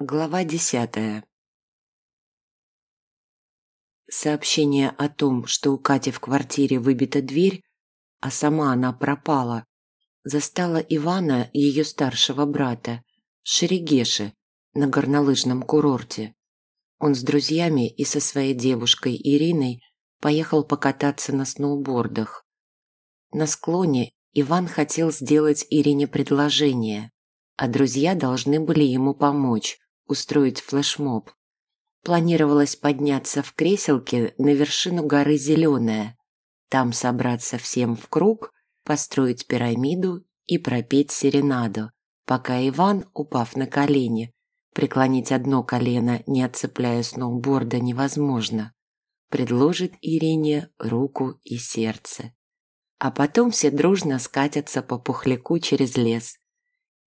Глава десятая Сообщение о том, что у Кати в квартире выбита дверь, а сама она пропала, застала Ивана, ее старшего брата, в на горнолыжном курорте. Он с друзьями и со своей девушкой Ириной поехал покататься на сноубордах. На склоне Иван хотел сделать Ирине предложение, а друзья должны были ему помочь, устроить флешмоб. Планировалось подняться в креселке на вершину горы Зеленая, там собраться всем в круг, построить пирамиду и пропеть серенаду, пока Иван, упав на колени, преклонить одно колено, не отцепляя сноуборда, невозможно, предложит Ирине руку и сердце. А потом все дружно скатятся по пухляку через лес.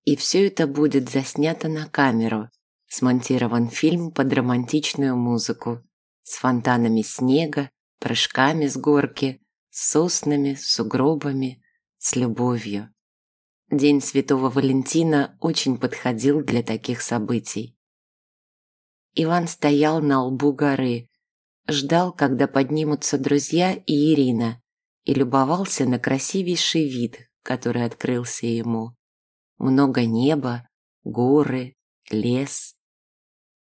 И все это будет заснято на камеру, Смонтирован фильм под романтичную музыку с фонтанами снега, прыжками с горки, соснами, сугробами, с любовью. День Святого Валентина очень подходил для таких событий. Иван стоял на лбу горы, ждал, когда поднимутся друзья и Ирина, и любовался на красивейший вид, который открылся ему. Много неба, горы, лес,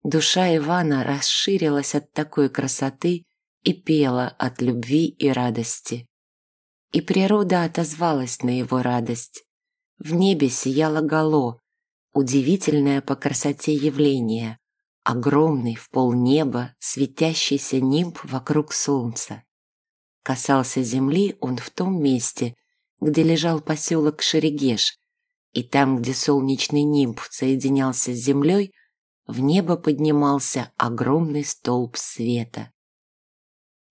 Душа Ивана расширилась от такой красоты и пела от любви и радости. И природа отозвалась на его радость. В небе сияло гало, удивительное по красоте явление, огромный в полнеба светящийся нимб вокруг солнца. Касался земли он в том месте, где лежал поселок Шерегеш, и там, где солнечный нимб соединялся с землей, в небо поднимался огромный столб света.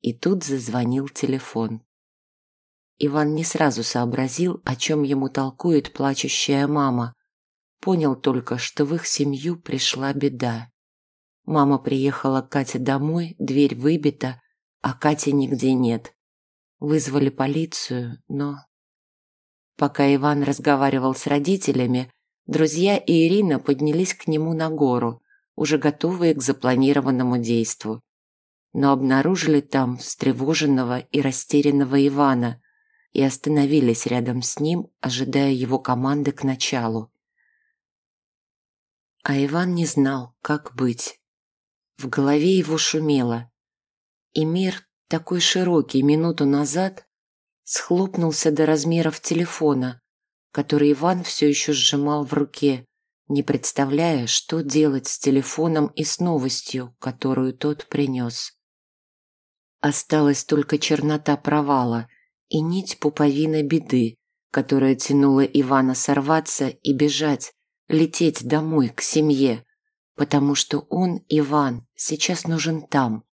И тут зазвонил телефон. Иван не сразу сообразил, о чем ему толкует плачущая мама. Понял только, что в их семью пришла беда. Мама приехала к Кате домой, дверь выбита, а Кати нигде нет. Вызвали полицию, но... Пока Иван разговаривал с родителями, друзья и Ирина поднялись к нему на гору, уже готовые к запланированному действу. Но обнаружили там встревоженного и растерянного Ивана и остановились рядом с ним, ожидая его команды к началу. А Иван не знал, как быть. В голове его шумело. И мир, такой широкий минуту назад, схлопнулся до размеров телефона, который Иван все еще сжимал в руке, не представляя, что делать с телефоном и с новостью, которую тот принес. Осталась только чернота провала и нить пуповины беды, которая тянула Ивана сорваться и бежать, лететь домой к семье, потому что он, Иван, сейчас нужен там.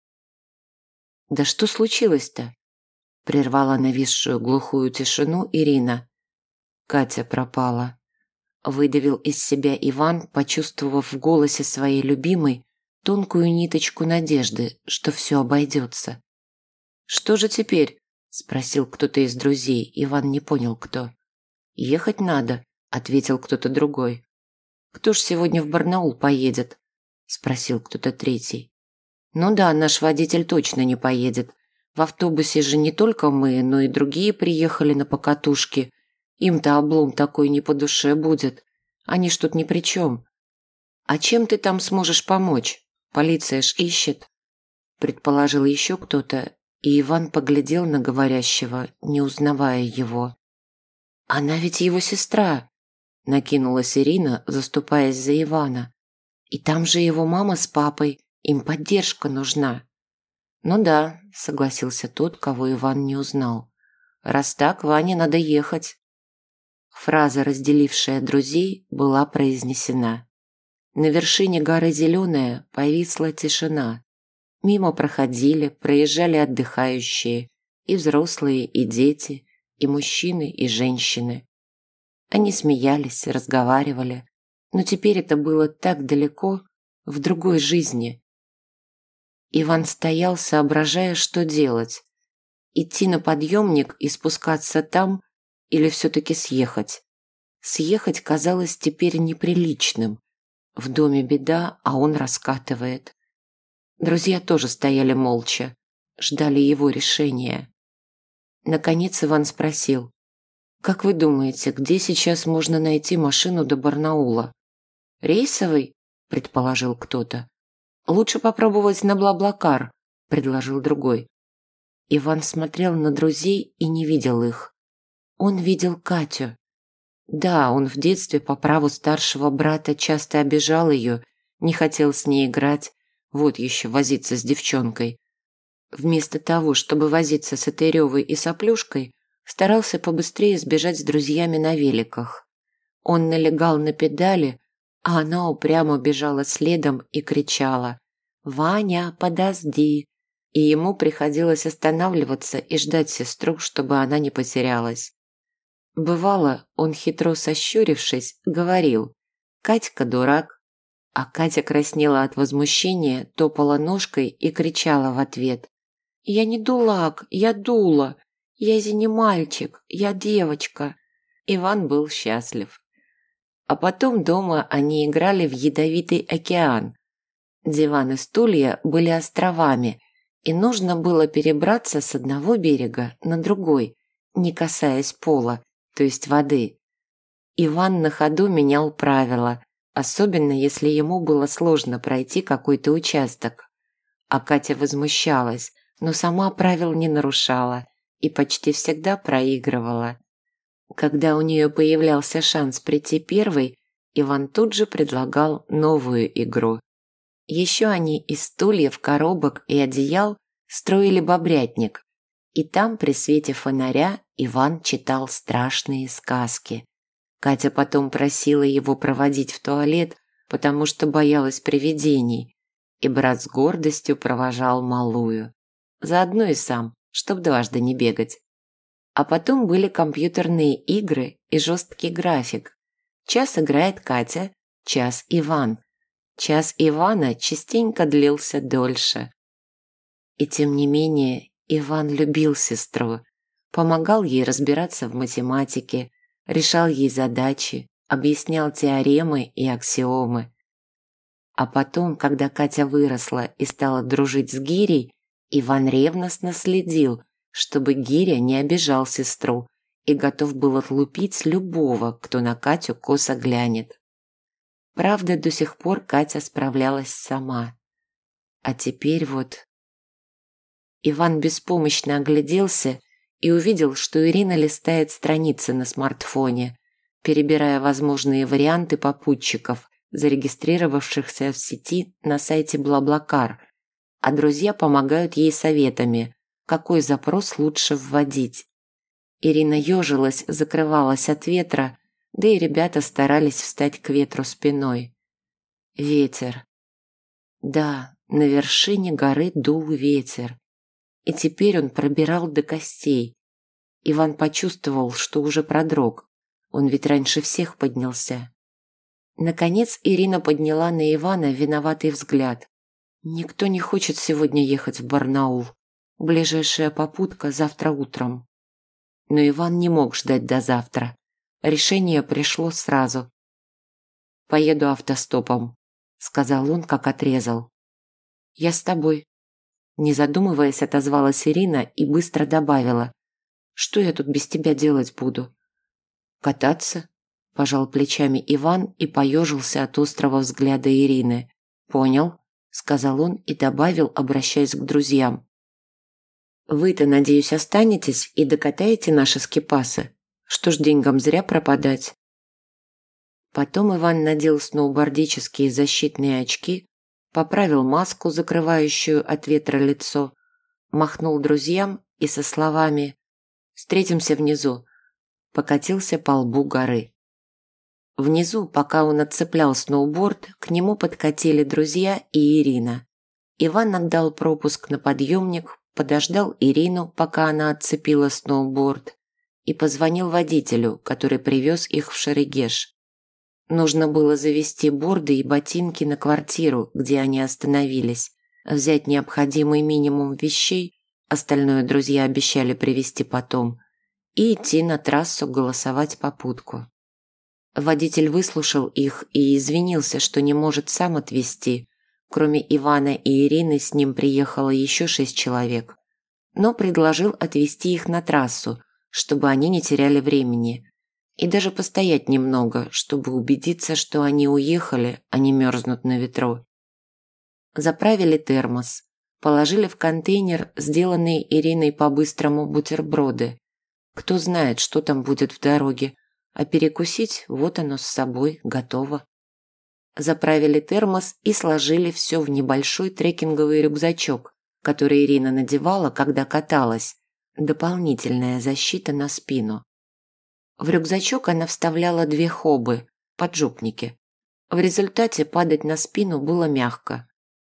«Да что случилось-то?» – прервала нависшую глухую тишину Ирина. Катя пропала. Выдавил из себя Иван, почувствовав в голосе своей любимой тонкую ниточку надежды, что все обойдется. «Что же теперь?» – спросил кто-то из друзей. Иван не понял, кто. «Ехать надо», – ответил кто-то другой. «Кто ж сегодня в Барнаул поедет?» – спросил кто-то третий. «Ну да, наш водитель точно не поедет. В автобусе же не только мы, но и другие приехали на покатушки. Им-то облом такой не по душе будет. Они ж тут ни при чем. А чем ты там сможешь помочь? Полиция ж ищет. Предположил еще кто-то, и Иван поглядел на говорящего, не узнавая его. «Она ведь его сестра!» – накинулась Ирина, заступаясь за Ивана. «И там же его мама с папой, им поддержка нужна». «Ну да», – согласился тот, кого Иван не узнал. «Раз так, Ване надо ехать». Фраза, разделившая друзей, была произнесена. На вершине горы Зеленая повисла тишина. Мимо проходили, проезжали отдыхающие, и взрослые, и дети, и мужчины, и женщины. Они смеялись, разговаривали, но теперь это было так далеко, в другой жизни. Иван стоял, соображая, что делать. Идти на подъемник и спускаться там, или все-таки съехать? Съехать казалось теперь неприличным. В доме беда, а он раскатывает. Друзья тоже стояли молча, ждали его решения. Наконец Иван спросил. «Как вы думаете, где сейчас можно найти машину до Барнаула?» «Рейсовый?» – предположил кто-то. «Лучше попробовать на Блаблакар», – предложил другой. Иван смотрел на друзей и не видел их. Он видел Катю. Да, он в детстве по праву старшего брата часто обижал ее, не хотел с ней играть, вот еще возиться с девчонкой. Вместо того, чтобы возиться с этой ревой и соплюшкой, старался побыстрее сбежать с друзьями на великах. Он налегал на педали, а она упрямо бежала следом и кричала «Ваня, подожди!» И ему приходилось останавливаться и ждать сестру, чтобы она не потерялась. Бывало, он, хитро сощурившись, говорил «Катька дурак», а Катя краснела от возмущения, топала ножкой и кричала в ответ «Я не дулак, я дула, я не мальчик, я девочка». Иван был счастлив. А потом дома они играли в ядовитый океан. Диван и стулья были островами, и нужно было перебраться с одного берега на другой, не касаясь пола, то есть воды. Иван на ходу менял правила, особенно если ему было сложно пройти какой-то участок. А Катя возмущалась, но сама правил не нарушала и почти всегда проигрывала. Когда у нее появлялся шанс прийти первой, Иван тут же предлагал новую игру. Еще они из стульев, коробок и одеял строили бобрятник, и там при свете фонаря Иван читал страшные сказки. Катя потом просила его проводить в туалет, потому что боялась привидений, и брат с гордостью провожал малую. Заодно и сам, чтоб дважды не бегать. А потом были компьютерные игры и жесткий график. Час играет Катя, час Иван. Час Ивана частенько длился дольше. И тем не менее Иван любил сестру, помогал ей разбираться в математике, решал ей задачи, объяснял теоремы и аксиомы. А потом, когда Катя выросла и стала дружить с Гирей, Иван ревностно следил, чтобы Гиря не обижал сестру и готов был отлупить любого, кто на Катю косо глянет. Правда, до сих пор Катя справлялась сама. А теперь вот... Иван беспомощно огляделся и увидел, что Ирина листает страницы на смартфоне, перебирая возможные варианты попутчиков, зарегистрировавшихся в сети на сайте Блаблакар, а друзья помогают ей советами, какой запрос лучше вводить. Ирина ежилась, закрывалась от ветра, да и ребята старались встать к ветру спиной. Ветер. Да, на вершине горы дул ветер и теперь он пробирал до костей. Иван почувствовал, что уже продрог. Он ведь раньше всех поднялся. Наконец Ирина подняла на Ивана виноватый взгляд. «Никто не хочет сегодня ехать в Барнаул. Ближайшая попутка завтра утром». Но Иван не мог ждать до завтра. Решение пришло сразу. «Поеду автостопом», — сказал он, как отрезал. «Я с тобой», не задумываясь, отозвалась Ирина и быстро добавила. «Что я тут без тебя делать буду?» «Кататься?» – пожал плечами Иван и поежился от острого взгляда Ирины. «Понял», – сказал он и добавил, обращаясь к друзьям. «Вы-то, надеюсь, останетесь и докатаете наши скипасы? Что ж деньгам зря пропадать?» Потом Иван надел сноубордические защитные очки, поправил маску, закрывающую от ветра лицо, махнул друзьям и со словами «Встретимся внизу», покатился по лбу горы. Внизу, пока он отцеплял сноуборд, к нему подкатили друзья и Ирина. Иван отдал пропуск на подъемник, подождал Ирину, пока она отцепила сноуборд, и позвонил водителю, который привез их в Шерегеш. Нужно было завести борды и ботинки на квартиру, где они остановились, взять необходимый минимум вещей, остальное друзья обещали привезти потом, и идти на трассу голосовать попутку. Водитель выслушал их и извинился, что не может сам отвезти. Кроме Ивана и Ирины с ним приехало еще шесть человек. Но предложил отвезти их на трассу, чтобы они не теряли времени. И даже постоять немного, чтобы убедиться, что они уехали, а не мерзнут на ветру. Заправили термос, положили в контейнер сделанные Ириной по-быстрому бутерброды. Кто знает, что там будет в дороге, а перекусить вот оно с собой готово. Заправили термос и сложили все в небольшой трекинговый рюкзачок, который Ирина надевала, когда каталась. Дополнительная защита на спину. В рюкзачок она вставляла две хобы, поджопники. В результате падать на спину было мягко.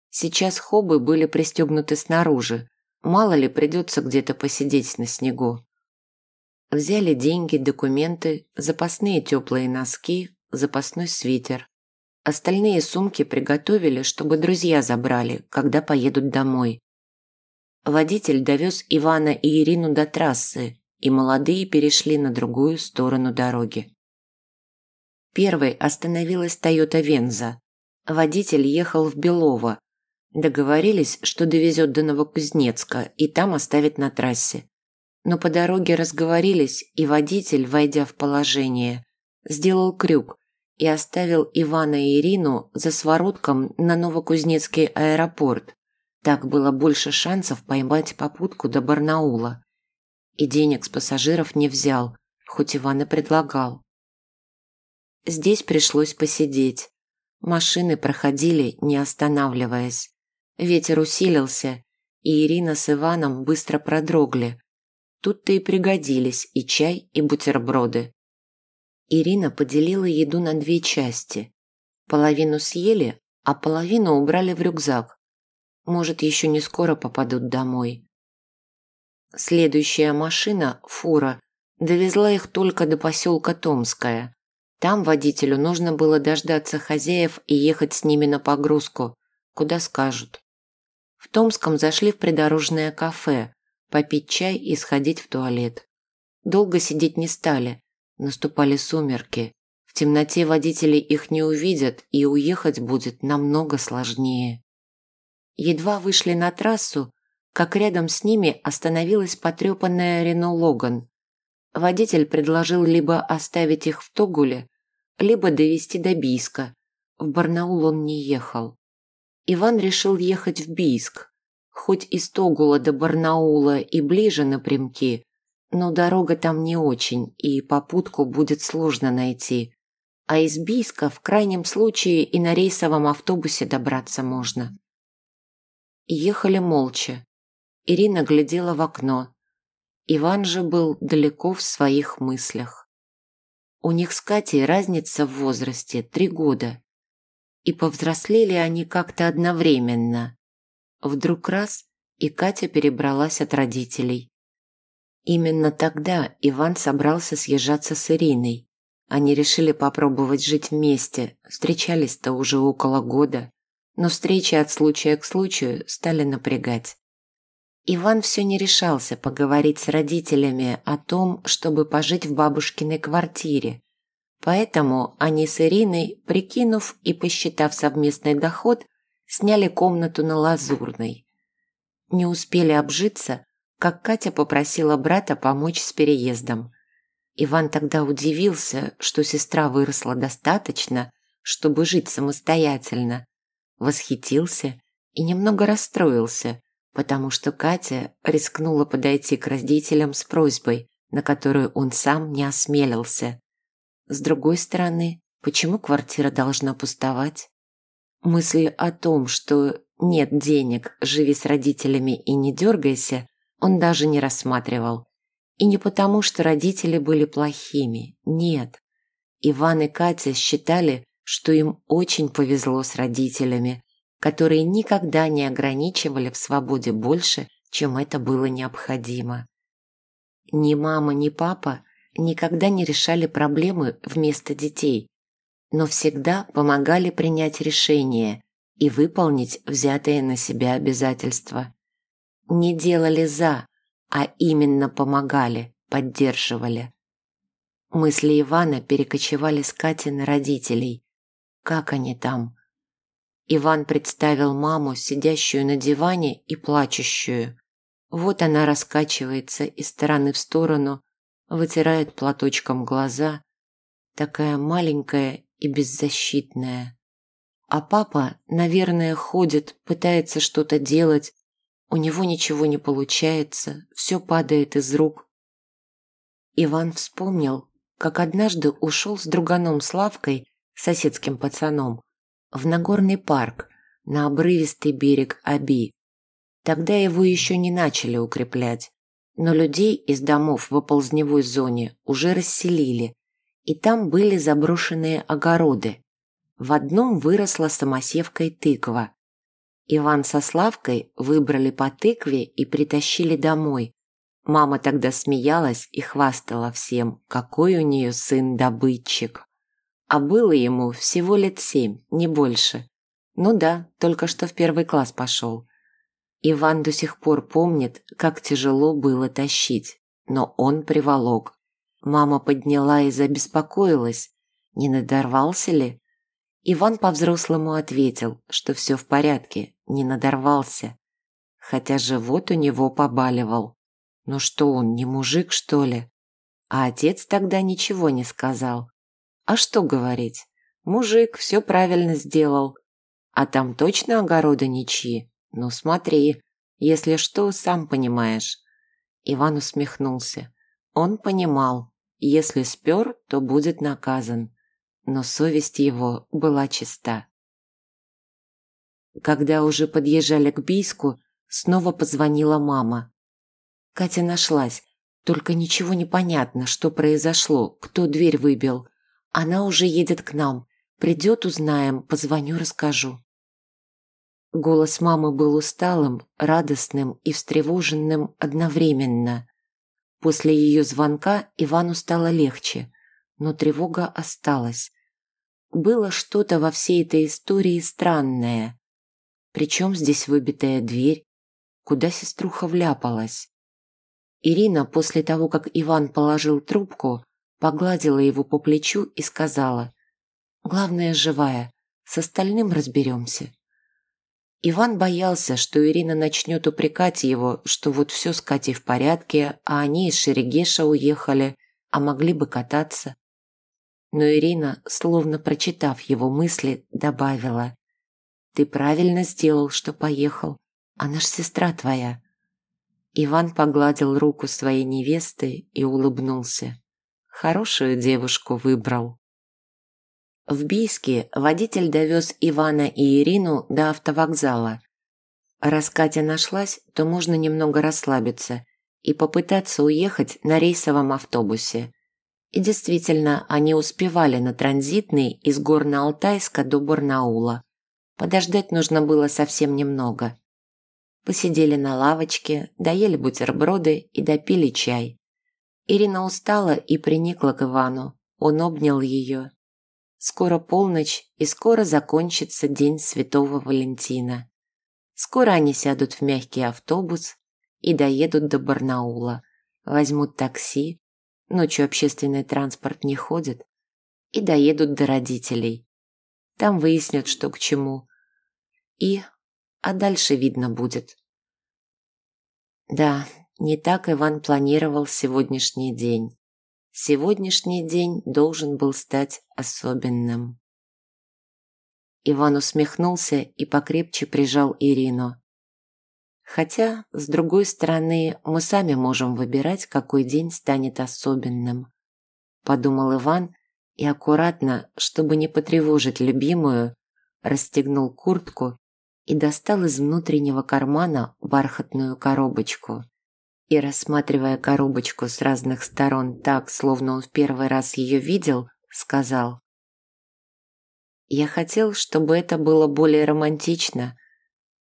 Сейчас хобы были пристегнуты снаружи. Мало ли придется где-то посидеть на снегу. Взяли деньги, документы, запасные теплые носки, запасной свитер. Остальные сумки приготовили, чтобы друзья забрали, когда поедут домой. Водитель довез Ивана и Ирину до трассы, и молодые перешли на другую сторону дороги. Первой остановилась Тойота Венза. Водитель ехал в Белово. Договорились, что довезет до Новокузнецка и там оставит на трассе но по дороге разговорились, и водитель, войдя в положение, сделал крюк и оставил Ивана и Ирину за своротком на Новокузнецкий аэропорт. Так было больше шансов поймать попутку до Барнаула. И денег с пассажиров не взял, хоть Иван и предлагал. Здесь пришлось посидеть. Машины проходили, не останавливаясь. Ветер усилился, и Ирина с Иваном быстро продрогли, Тут-то и пригодились и чай, и бутерброды. Ирина поделила еду на две части. Половину съели, а половину убрали в рюкзак. Может, еще не скоро попадут домой. Следующая машина, фура, довезла их только до поселка Томская. Там водителю нужно было дождаться хозяев и ехать с ними на погрузку, куда скажут. В Томском зашли в придорожное кафе, попить чай и сходить в туалет. Долго сидеть не стали, наступали сумерки. В темноте водители их не увидят, и уехать будет намного сложнее. Едва вышли на трассу, как рядом с ними остановилась потрепанная Рено Логан. Водитель предложил либо оставить их в Тогуле, либо довести до Бийска. В Барнаул он не ехал. Иван решил ехать в Бийск, Хоть из Тогула до Барнаула и ближе напрямки, но дорога там не очень, и попутку будет сложно найти. А из Бийска в крайнем случае и на рейсовом автобусе добраться можно. Ехали молча. Ирина глядела в окно. Иван же был далеко в своих мыслях. У них с Катей разница в возрасте три года. И повзрослели они как-то одновременно. Вдруг раз, и Катя перебралась от родителей. Именно тогда Иван собрался съезжаться с Ириной. Они решили попробовать жить вместе, встречались-то уже около года, но встречи от случая к случаю стали напрягать. Иван все не решался поговорить с родителями о том, чтобы пожить в бабушкиной квартире. Поэтому они с Ириной, прикинув и посчитав совместный доход, сняли комнату на Лазурной. Не успели обжиться, как Катя попросила брата помочь с переездом. Иван тогда удивился, что сестра выросла достаточно, чтобы жить самостоятельно. Восхитился и немного расстроился, потому что Катя рискнула подойти к родителям с просьбой, на которую он сам не осмелился. С другой стороны, почему квартира должна пустовать? Мысль о том, что нет денег, живи с родителями и не дергайся, он даже не рассматривал. И не потому, что родители были плохими, нет. Иван и Катя считали, что им очень повезло с родителями, которые никогда не ограничивали в свободе больше, чем это было необходимо. Ни мама, ни папа никогда не решали проблемы вместо детей, но всегда помогали принять решение и выполнить взятые на себя обязательства. Не делали «за», а именно помогали, поддерживали. Мысли Ивана перекочевали с Кати на родителей. Как они там? Иван представил маму, сидящую на диване и плачущую. Вот она раскачивается из стороны в сторону, вытирает платочком глаза, такая маленькая и беззащитная. А папа, наверное, ходит, пытается что-то делать, у него ничего не получается, все падает из рук. Иван вспомнил, как однажды ушел с друганом Славкой, соседским пацаном, в Нагорный парк, на обрывистый берег Аби. Тогда его еще не начали укреплять, но людей из домов в оползневой зоне уже расселили, и там были заброшенные огороды. В одном выросла самосевкой тыква. Иван со Славкой выбрали по тыкве и притащили домой, Мама тогда смеялась и хвастала всем, какой у нее сын-добытчик. А было ему всего лет семь, не больше. Ну да, только что в первый класс пошел. Иван до сих пор помнит, как тяжело было тащить, но он приволок. Мама подняла и забеспокоилась, не надорвался ли? Иван по-взрослому ответил, что все в порядке, не надорвался, хотя живот у него побаливал. Ну что он, не мужик, что ли? А отец тогда ничего не сказал. А что говорить? Мужик все правильно сделал. А там точно огороды ничьи? Ну смотри, если что, сам понимаешь. Иван усмехнулся. Он понимал, если спер, то будет наказан. Но совесть его была чиста. Когда уже подъезжали к Бийску, снова позвонила мама. Катя нашлась. Только ничего не понятно, что произошло, кто дверь выбил. Она уже едет к нам. Придет, узнаем, позвоню, расскажу. Голос мамы был усталым, радостным и встревоженным одновременно. После ее звонка Ивану стало легче, но тревога осталась. Было что-то во всей этой истории странное. Причем здесь выбитая дверь? Куда сеструха вляпалась? Ирина после того, как Иван положил трубку, погладила его по плечу и сказала «Главное, живая, с остальным разберемся». Иван боялся, что Ирина начнет упрекать его, что вот все с Катей в порядке, а они из Шерегеша уехали, а могли бы кататься. Но Ирина, словно прочитав его мысли, добавила «Ты правильно сделал, что поехал. Она ж сестра твоя. Иван погладил руку своей невесты и улыбнулся. Хорошую девушку выбрал. В Бийске водитель довез Ивана и Ирину до автовокзала. Раз Катя нашлась, то можно немного расслабиться и попытаться уехать на рейсовом автобусе. И действительно, они успевали на транзитный из Горно-Алтайска до Барнаула. Подождать нужно было совсем немного. Посидели на лавочке, доели бутерброды и допили чай. Ирина устала и приникла к Ивану. Он обнял ее. Скоро полночь, и скоро закончится день Святого Валентина. Скоро они сядут в мягкий автобус и доедут до Барнаула, возьмут такси, ночью общественный транспорт не ходит, и доедут до родителей. Там выяснят, что к чему. И а дальше видно будет. Да, не так Иван планировал сегодняшний день. Сегодняшний день должен был стать особенным. Иван усмехнулся и покрепче прижал Ирину. Хотя, с другой стороны, мы сами можем выбирать, какой день станет особенным. Подумал Иван и аккуратно, чтобы не потревожить любимую, расстегнул куртку и достал из внутреннего кармана бархатную коробочку. И, рассматривая коробочку с разных сторон так, словно он в первый раз ее видел, сказал «Я хотел, чтобы это было более романтично,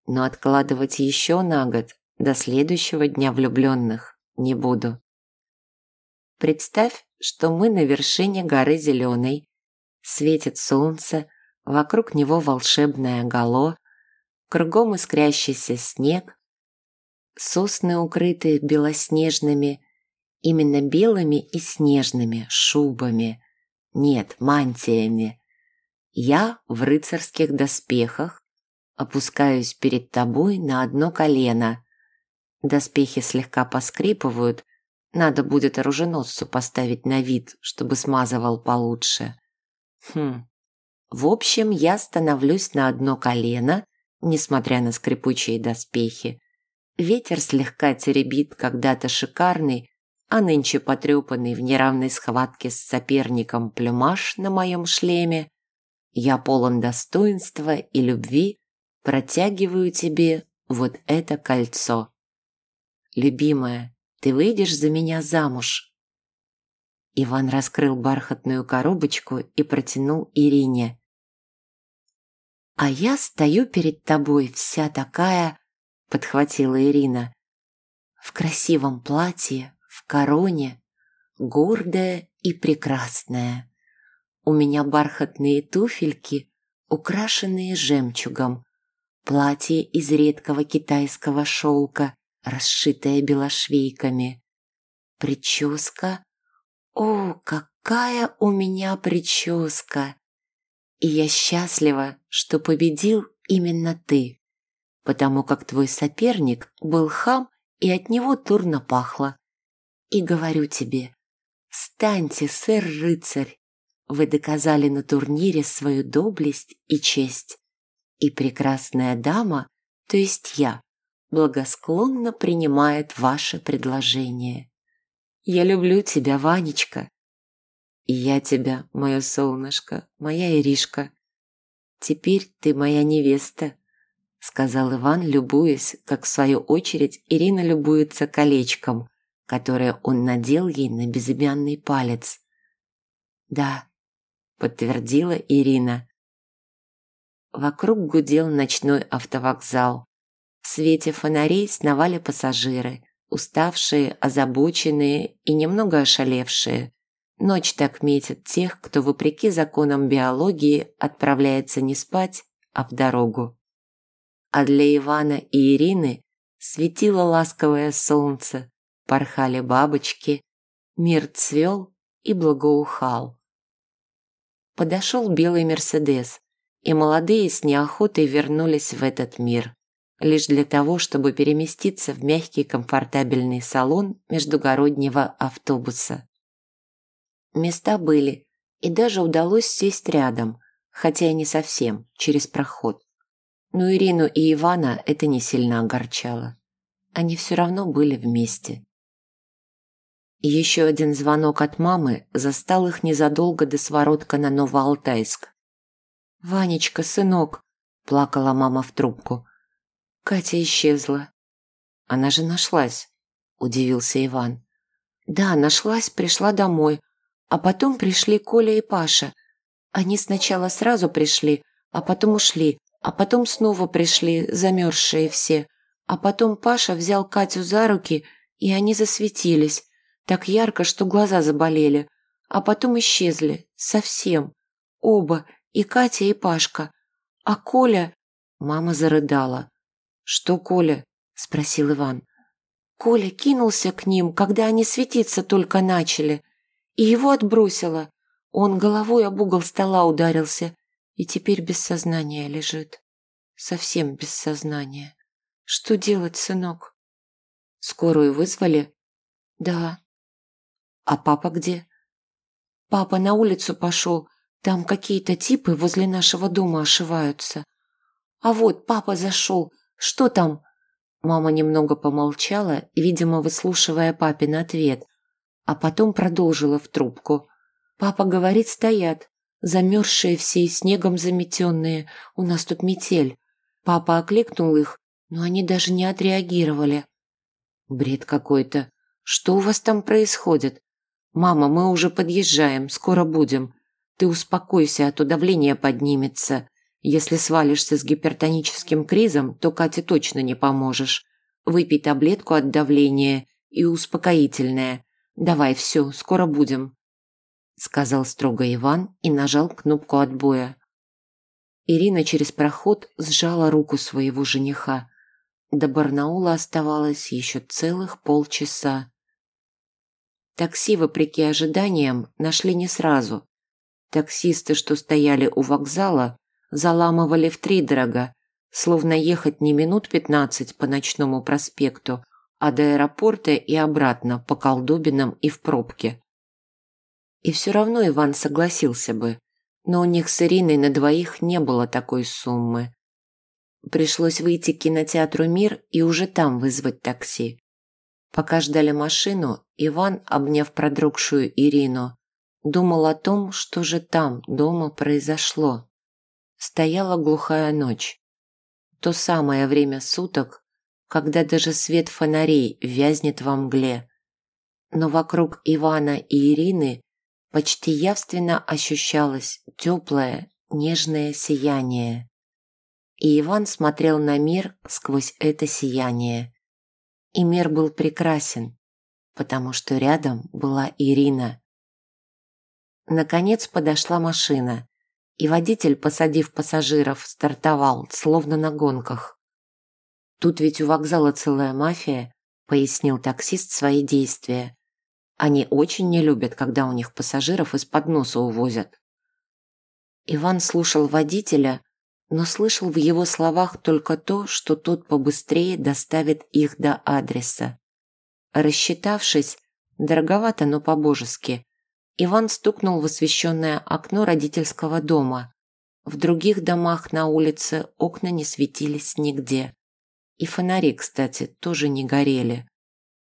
но откладывать еще на год до следующего дня влюбленных не буду. Представь, что мы на вершине горы Зеленой, светит солнце, вокруг него волшебное гало, кругом искрящийся снег, сосны, укрытые белоснежными, Именно белыми и снежными шубами. Нет, мантиями. Я в рыцарских доспехах опускаюсь перед тобой на одно колено. Доспехи слегка поскрипывают, надо будет оруженосцу поставить на вид, чтобы смазывал получше. Хм. В общем, я становлюсь на одно колено, несмотря на скрипучие доспехи. Ветер слегка теребит когда-то шикарный, а нынче потрепанный в неравной схватке с соперником плюмаж на моем шлеме. Я полон достоинства и любви, протягиваю тебе вот это кольцо. Любимая, ты выйдешь за меня замуж?» Иван раскрыл бархатную коробочку и протянул Ирине. «А я стою перед тобой вся такая...» — подхватила Ирина. «В красивом платье, в короне, гордая и прекрасная. У меня бархатные туфельки, украшенные жемчугом, платье из редкого китайского шелка, расшитая белошвейками. Прическа? О, какая у меня прическа! И я счастлива, что победил именно ты, потому как твой соперник был хам и от него дурно пахло. И говорю тебе, станьте, сэр-рыцарь, вы доказали на турнире свою доблесть и честь. И прекрасная дама, то есть я, благосклонно принимает ваше предложение. Я люблю тебя, Ванечка. И я тебя, мое солнышко, моя Иришка. Теперь ты моя невеста, сказал Иван, любуясь, как в свою очередь Ирина любуется колечком, которое он надел ей на безымянный палец. Да, подтвердила Ирина. Вокруг гудел ночной автовокзал. В свете фонарей сновали пассажиры, уставшие, озабоченные и немного ошалевшие. Ночь так метит тех, кто, вопреки законам биологии, отправляется не спать, а в дорогу. А для Ивана и Ирины светило ласковое солнце, порхали бабочки, мир цвел и благоухал. Подошел белый Мерседес, и молодые с неохотой вернулись в этот мир лишь для того, чтобы переместиться в мягкий комфортабельный салон междугороднего автобуса. Места были, и даже удалось сесть рядом, хотя и не совсем, через проход. Но Ирину и Ивана это не сильно огорчало. Они все равно были вместе. Еще один звонок от мамы застал их незадолго до своротка на Новоалтайск. «Ванечка, сынок!» – плакала мама в трубку. Катя исчезла. Она же нашлась, удивился Иван. Да, нашлась, пришла домой. А потом пришли Коля и Паша. Они сначала сразу пришли, а потом ушли, а потом снова пришли, замерзшие все. А потом Паша взял Катю за руки, и они засветились, так ярко, что глаза заболели. А потом исчезли, совсем. Оба, и Катя, и Пашка. А Коля... Мама зарыдала. «Что, Коля?» – спросил Иван. Коля кинулся к ним, когда они светиться только начали, и его отбросило. Он головой об угол стола ударился и теперь без сознания лежит. Совсем без сознания. Что делать, сынок? Скорую вызвали? Да. А папа где? Папа на улицу пошел. Там какие-то типы возле нашего дома ошиваются. А вот папа зашел, что там?» Мама немного помолчала, видимо, выслушивая папин ответ, а потом продолжила в трубку. «Папа говорит, стоят, замерзшие все и снегом заметенные, у нас тут метель. Папа окликнул их, но они даже не отреагировали». «Бред какой-то. Что у вас там происходит?» «Мама, мы уже подъезжаем, скоро будем. Ты успокойся, а то давление поднимется. Если свалишься с гипертоническим кризом, то Кате точно не поможешь. Выпей таблетку от давления и успокоительное. Давай, все, скоро будем», – сказал строго Иван и нажал кнопку отбоя. Ирина через проход сжала руку своего жениха. До Барнаула оставалось еще целых полчаса. Такси, вопреки ожиданиям, нашли не сразу. Таксисты, что стояли у вокзала, заламывали втридорога, словно ехать не минут пятнадцать по ночному проспекту, а до аэропорта и обратно по колдобинам и в пробке. И все равно Иван согласился бы, но у них с Ириной на двоих не было такой суммы. Пришлось выйти к кинотеатру «Мир» и уже там вызвать такси. Пока ждали машину, Иван, обняв продрогшую Ирину, думал о том, что же там, дома, произошло. Стояла глухая ночь. То самое время суток, когда даже свет фонарей вязнет во мгле. Но вокруг Ивана и Ирины почти явственно ощущалось теплое, нежное сияние. И Иван смотрел на мир сквозь это сияние. И мир был прекрасен, потому что рядом была Ирина. Наконец подошла машина, и водитель, посадив пассажиров, стартовал, словно на гонках. «Тут ведь у вокзала целая мафия», — пояснил таксист свои действия. «Они очень не любят, когда у них пассажиров из-под носа увозят». Иван слушал водителя, но слышал в его словах только то, что тот побыстрее доставит их до адреса. Рассчитавшись, дороговато, но по-божески, Иван стукнул в освещенное окно родительского дома. В других домах на улице окна не светились нигде. И фонари, кстати, тоже не горели.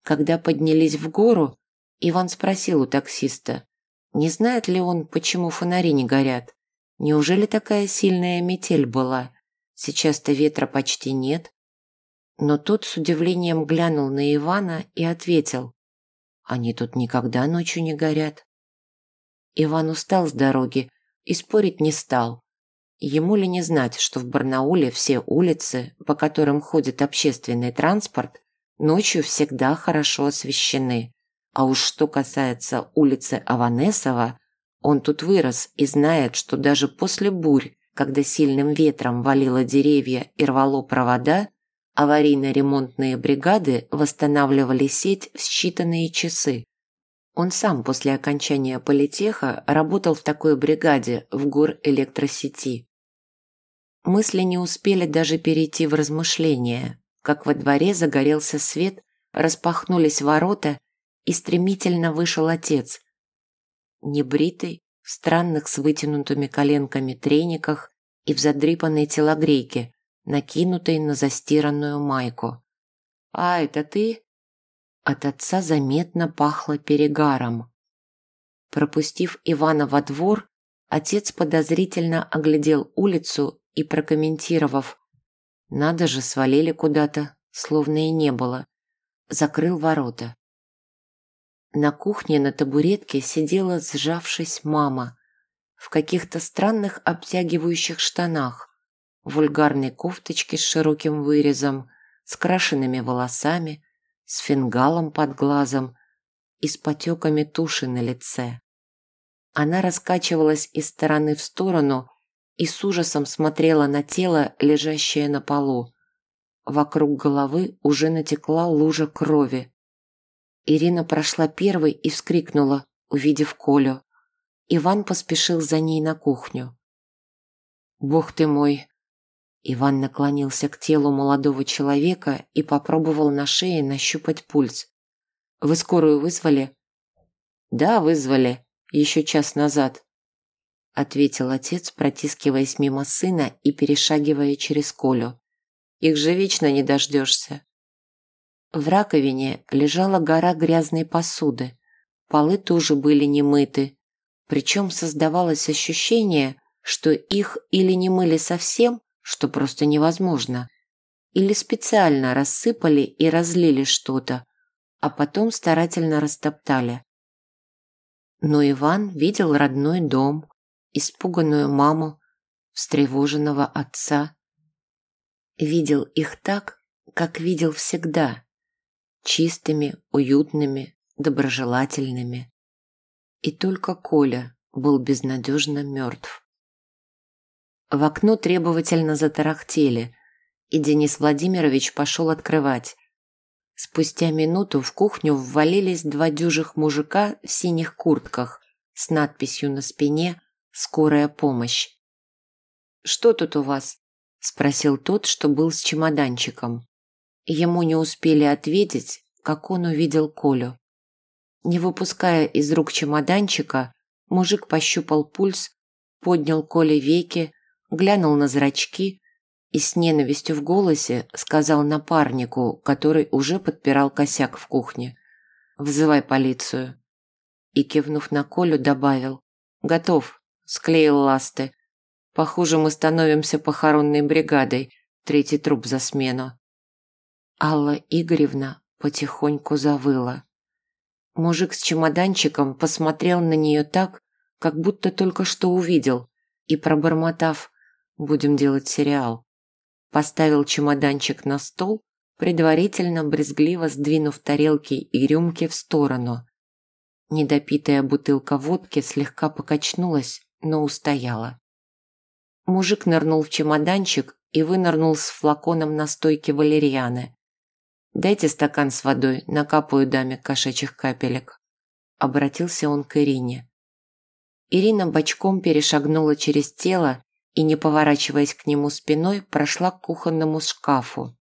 Когда поднялись в гору, Иван спросил у таксиста, не знает ли он, почему фонари не горят. Неужели такая сильная метель была? Сейчас-то ветра почти нет. Но тот с удивлением глянул на Ивана и ответил, «Они тут никогда ночью не горят». Иван устал с дороги и спорить не стал. Ему ли не знать, что в Барнауле все улицы, по которым ходит общественный транспорт, ночью всегда хорошо освещены. А уж что касается улицы Аванесова, он тут вырос и знает, что даже после бурь, когда сильным ветром валило деревья и рвало провода, аварийно-ремонтные бригады восстанавливали сеть в считанные часы. Он сам после окончания политеха работал в такой бригаде в гор электросети. Мысли не успели даже перейти в размышления, как во дворе загорелся свет, распахнулись ворота, и стремительно вышел отец. Небритый, в странных с вытянутыми коленками трениках и в задрипанной телогрейке, накинутой на застиранную майку. «А, это ты?» От отца заметно пахло перегаром. Пропустив Ивана во двор, отец подозрительно оглядел улицу и прокомментировав «Надо же, свалили куда-то, словно и не было», закрыл ворота. На кухне на табуретке сидела, сжавшись, мама в каких-то странных обтягивающих штанах, вульгарной кофточке с широким вырезом, с крашенными волосами, с фингалом под глазом и с потеками туши на лице. Она раскачивалась из стороны в сторону, и с ужасом смотрела на тело, лежащее на полу. Вокруг головы уже натекла лужа крови. Ирина прошла первой и вскрикнула, увидев Колю. Иван поспешил за ней на кухню. «Бог ты мой!» Иван наклонился к телу молодого человека и попробовал на шее нащупать пульс. «Вы скорую вызвали?» «Да, вызвали. Еще час назад. – ответил отец, протискиваясь мимо сына и перешагивая через Колю. «Их же вечно не дождешься». В раковине лежала гора грязной посуды. Полы тоже были не мыты. Причем создавалось ощущение, что их или не мыли совсем, что просто невозможно, или специально рассыпали и разлили что-то, а потом старательно растоптали. Но Иван видел родной дом, испуганную маму, встревоженного отца. Видел их так, как видел всегда, чистыми, уютными, доброжелательными. И только Коля был безнадежно мертв. В окно требовательно затарахтели, и Денис Владимирович пошел открывать. Спустя минуту в кухню ввалились два дюжих мужика в синих куртках с надписью на спине «Скорая помощь». «Что тут у вас?» – спросил тот, что был с чемоданчиком. Ему не успели ответить, как он увидел Колю. Не выпуская из рук чемоданчика, мужик пощупал пульс, поднял Коле веки, глянул на зрачки и с ненавистью в голосе сказал напарнику, который уже подпирал косяк в кухне. «Вызывай полицию». И, кивнув на Колю, добавил. «Готов», – склеил ласты. «Похоже, мы становимся похоронной бригадой, третий труп за смену». Алла Игоревна потихоньку завыла. Мужик с чемоданчиком посмотрел на нее так, как будто только что увидел, и, пробормотав «Будем делать сериал», поставил чемоданчик на стол, предварительно брезгливо сдвинув тарелки и рюмки в сторону. Недопитая бутылка водки слегка покачнулась, но устояла. Мужик нырнул в чемоданчик и вынырнул с флаконом настойки валерьяны. «Дайте стакан с водой, накапаю даме кошачьих капелек». Обратился он к Ирине. Ирина бочком перешагнула через тело и, не поворачиваясь к нему спиной, прошла к кухонному шкафу.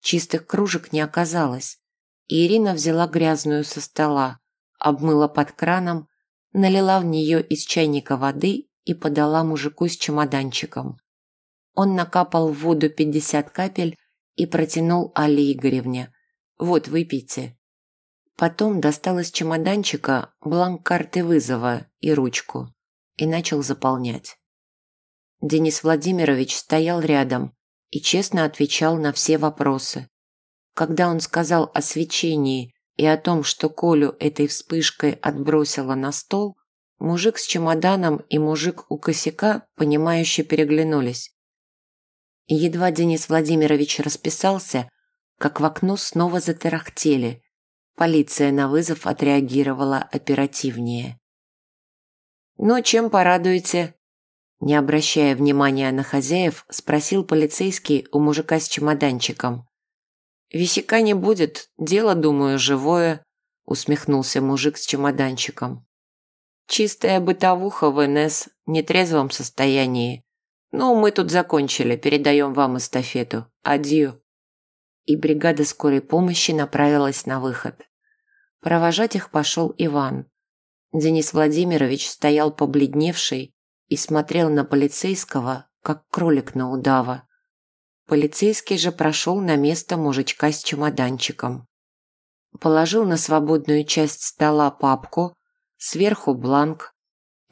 Чистых кружек не оказалось, и Ирина взяла грязную со стола, обмыла под краном, налила в нее из чайника воды и подала мужику с чемоданчиком. Он накапал в воду 50 капель и протянул Алле Игоревне. «Вот, выпейте». Потом достал из чемоданчика бланк карты вызова и ручку и начал заполнять. Денис Владимирович стоял рядом и честно отвечал на все вопросы. Когда он сказал о свечении и о том, что Колю этой вспышкой отбросило на стол, мужик с чемоданом и мужик у косяка, понимающе переглянулись. Едва Денис Владимирович расписался, как в окно снова затарахтели. Полиция на вызов отреагировала оперативнее. «Ну, чем порадуете?» Не обращая внимания на хозяев, спросил полицейский у мужика с чемоданчиком. «Висяка не будет, дело, думаю, живое», усмехнулся мужик с чемоданчиком. «Чистая бытовуха в НС, в нетрезвом состоянии. Ну, мы тут закончили, передаем вам эстафету. Адью». И бригада скорой помощи направилась на выход. Провожать их пошел Иван. Денис Владимирович стоял побледневший и смотрел на полицейского, как кролик на удава. Полицейский же прошел на место мужичка с чемоданчиком. Положил на свободную часть стола папку, сверху бланк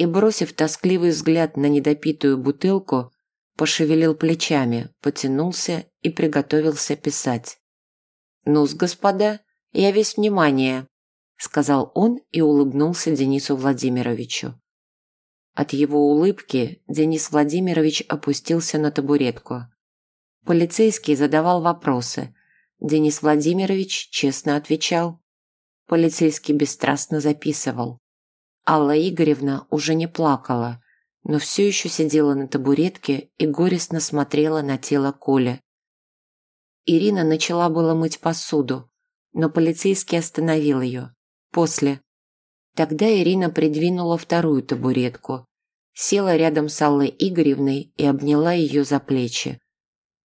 и, бросив тоскливый взгляд на недопитую бутылку, пошевелил плечами, потянулся и приготовился писать. «Ну-с, господа, я весь внимание», сказал он и улыбнулся Денису Владимировичу. От его улыбки Денис Владимирович опустился на табуретку. Полицейский задавал вопросы. Денис Владимирович честно отвечал. Полицейский бесстрастно записывал. Алла Игоревна уже не плакала, но все еще сидела на табуретке и горестно смотрела на тело Коли. Ирина начала было мыть посуду, но полицейский остановил ее. После. Тогда Ирина придвинула вторую табуретку, села рядом с Аллой Игоревной и обняла ее за плечи.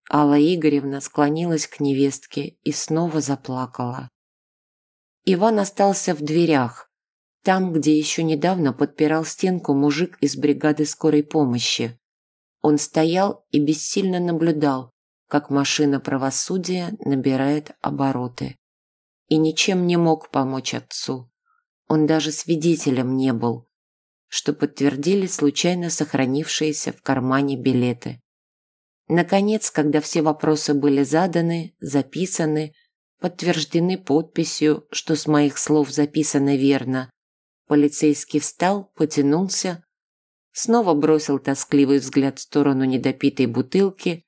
Алла Игоревна склонилась к невестке и снова заплакала. Иван остался в дверях, там, где еще недавно подпирал стенку мужик из бригады скорой помощи. Он стоял и бессильно наблюдал, как машина правосудия набирает обороты и ничем не мог помочь отцу. Он даже свидетелем не был, что подтвердили случайно сохранившиеся в кармане билеты. Наконец, когда все вопросы были заданы, записаны, подтверждены подписью, что с моих слов записано верно, полицейский встал, потянулся, снова бросил тоскливый взгляд в сторону недопитой бутылки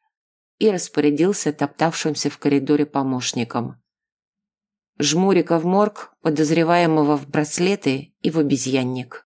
и распорядился топтавшимся в коридоре помощником. Жмурика в морг, подозреваемого в браслеты и в обезьянник.